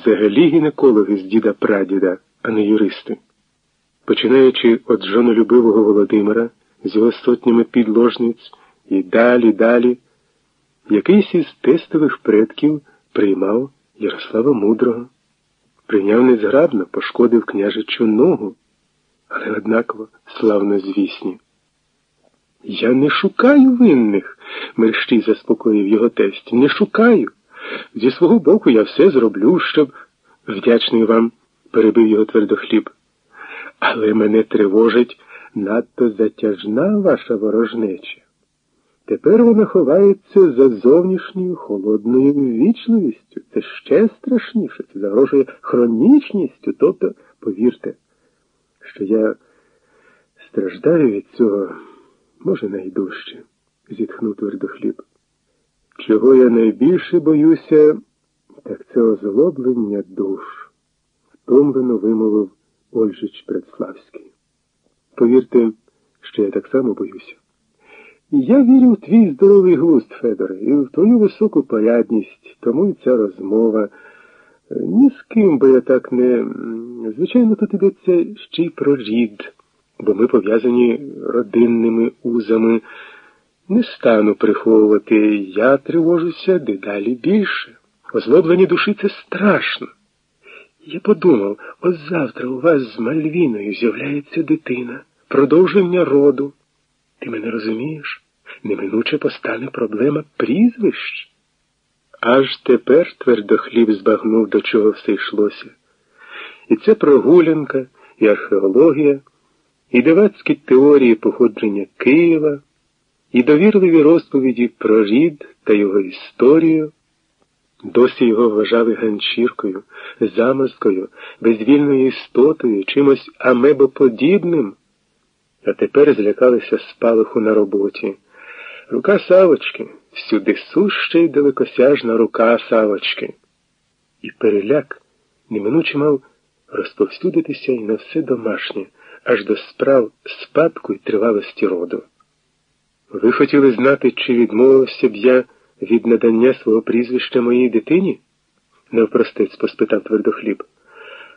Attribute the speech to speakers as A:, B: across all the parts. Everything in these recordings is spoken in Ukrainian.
A: взагалі гінекологи з діда прадіда, а не юристи. Починаючи від жонолюбивого Володимира з його сотнями підложниць і далі, далі, якийсь із тестових предків приймав Ярослава Мудрого, прийняв незграбно, пошкодив княжичу ногу, але однаково славно звісні. Я не шукаю винних, мерщій заспокоїв його тесть. Не шукаю. Зі свого боку я все зроблю, щоб. Вдячний вам, перебив його твердохліб. Але мене тривожить надто затяжна ваша ворожнеча. Тепер вона ховається за зовнішньою холодною ввічливістю. Це ще страшніше, це загрожує хронічністю. Тобто, повірте, що я страждаю від цього, може, найдужче, зітхнув твердохліб. Чого я найбільше боюся, так це озлоблення душ, втомлено вимовив Ольжич Предславський. Повірте, що я так само боюся. Я вірю в твій здоровий глузд, Федоре, і в твою високу порядність, тому і ця розмова. Ні з ким би я так не. Звичайно, тут ідеться ще й про рід, бо ми пов'язані родинними узами. Не стану приховувати, я тривожуся дедалі більше. Озлоблені душі це страшно. Я подумав, ось завтра у вас з Мальвіною з'являється дитина, продовження роду. Ти мене розумієш? Неминуче постане проблема прізвищ. Аж тепер твердохліб збагнув, до чого все йшлося. І це прогулянка, і археологія, і дивацькі теорії походження Києва, і довірливі розповіді про рід та його історію. Досі його вважали ганчіркою, замазкою, безвільною істотою, чимось амебоподібним, а тепер злякалися спалаху на роботі. Рука Савочки, всюди суща й далекосяжна рука Савочки. І переляк неминуче мав розповсюдитися і на все домашнє, аж до справ спадку й тривалості роду. Ви хотіли знати, чи відмовився б я від надання свого прізвища моїй дитині? навпростець поспитав твердохліб.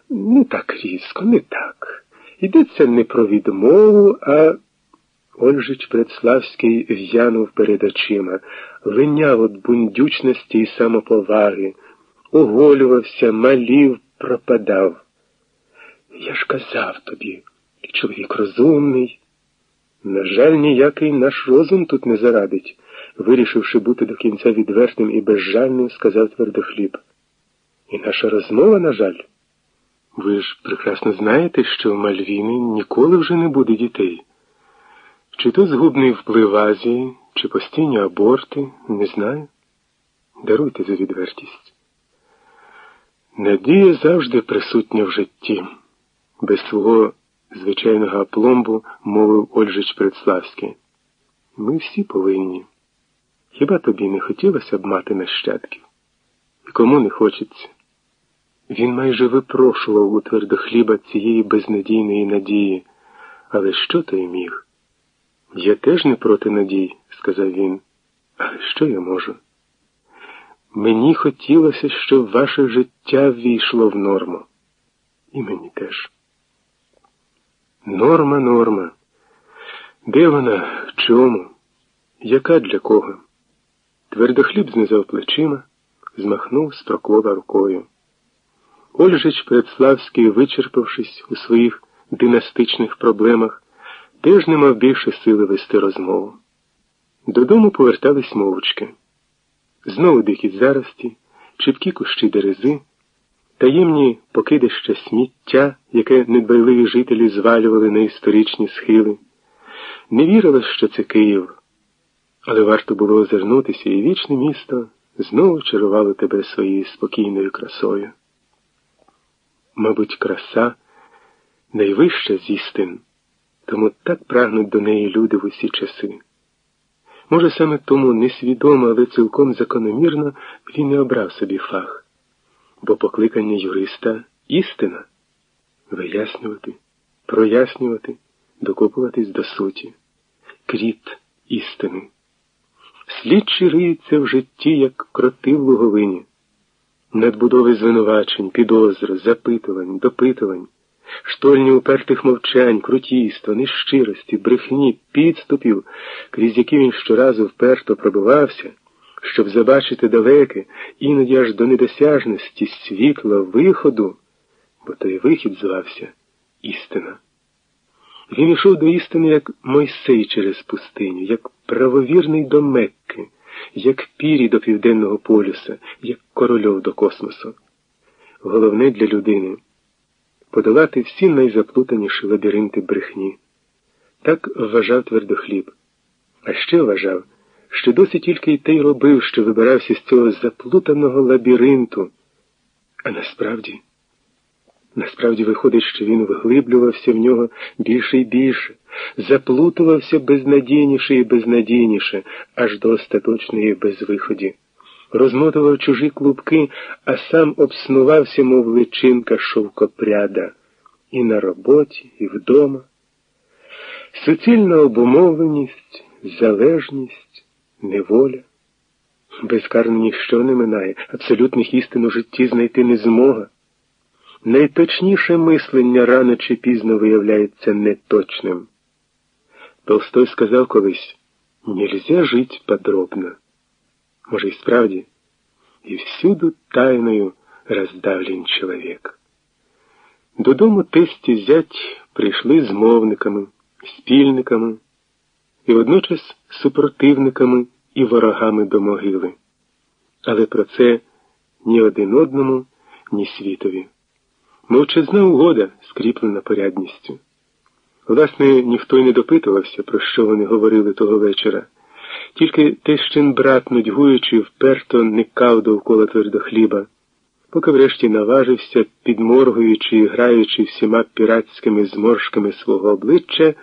A: Не так різко, не так. Йдеться не про відмову, а. Ольжич Предславський в'янув перед очима, линяв від бундючності і самоповаги, оголювався, малів, пропадав. Я ж казав тобі, чоловік розумний. На жаль, ніякий наш розум тут не зарадить, вирішивши бути до кінця відвертим і безжальним, сказав твердохліб. І наша розмова, на жаль. Ви ж прекрасно знаєте, що в Мальвіни ніколи вже не буде дітей. Чи то згубний вплив Азії, чи постійні аборти, не знаю. Даруйте за відвертість. Надія завжди присутня в житті. Без свого звичайного апломбу мовив Ольжич Предславський. Ми всі повинні. Хіба тобі не хотілося б мати нащадків? І кому не хочеться? Він майже випрошував у твердохліба цієї безнадійної надії, але що той міг? Я теж не проти надій, сказав він. Але що я можу? Мені хотілося, щоб ваше життя ввійшло в норму. І мені теж. Норма, норма. Де вона? В чому? Яка для кого? Твердохліб знизав плечима, змахнув з прокола рукою. Ольжич Предславський, вичерпавшись у своїх династичних проблемах, теж не мав більше сили вести розмову. Додому повертались мовчки. Знову дикі зарості, чіпкі кущі дерези, таємні покидища сміття, яке недбайливі жителі звалювали на історичні схили. Не вірилось, що це Київ, але варто було озирнутися, і вічне місто знову чарувало тебе своєю спокійною красою. Мабуть, краса найвища з істин, тому так прагнуть до неї люди в усі часи. Може, саме тому несвідомо, але цілком закономірно він не обрав собі фах, бо покликання юриста істина вияснювати, прояснювати, докопуватись до суті, кріт істини. Слідчі риються в житті, як кроти в луговині. надбудови звинувачень, підозр, запитувань, допитувань, штольні упертих мовчань, крутійства, нещирості, брехні, підступів, крізь які він щоразу вперто пробивався, щоб забачити далеке, іноді аж до недосяжності світло виходу, бо той вихід звався істина. Він йшов до істини, як Мойсей через пустиню, як правовірний до Мекки, як пірі до Південного полюса, як корольов до космосу. Головне для людини подолати всі найзаплутаніші лабіринти брехні. Так вважав твердохліб. А ще вважав, що досі тільки й те й робив, що вибирався з цього заплутаного лабіринту. А насправді. Насправді виходить, що він вглиблювався в нього більше і більше, заплутувався безнадійніше і безнадійніше, аж до остаточної безвиході, розмотував чужі клубки, а сам обснувався, мов личинка шовкопряда, і на роботі, і вдома. Суцільна обумовленість, залежність, неволя. Безкарно ніщо не минає, абсолютних істин у житті знайти не змога. Найточніше мислення рано чи пізно виявляється неточним. Толстой сказав колись нельзя жить подробно. Може, і справді, і всюду тайною роздавлен чоловік. Додому тесті зять прийшли змовниками, спільниками і водночас супротивниками і ворогами до могили. Але про це ні один одному, ні світові. Мовчазна угода, скріплена порядністю. Власне, ніхто й не допитувався, про що вони говорили того вечора. Тільки тещин брат, нудьгуючи, вперто никав довкола твердохліба, поки врешті наважився, підморгуючи і граючи всіма піратськими зморшками свого обличчя.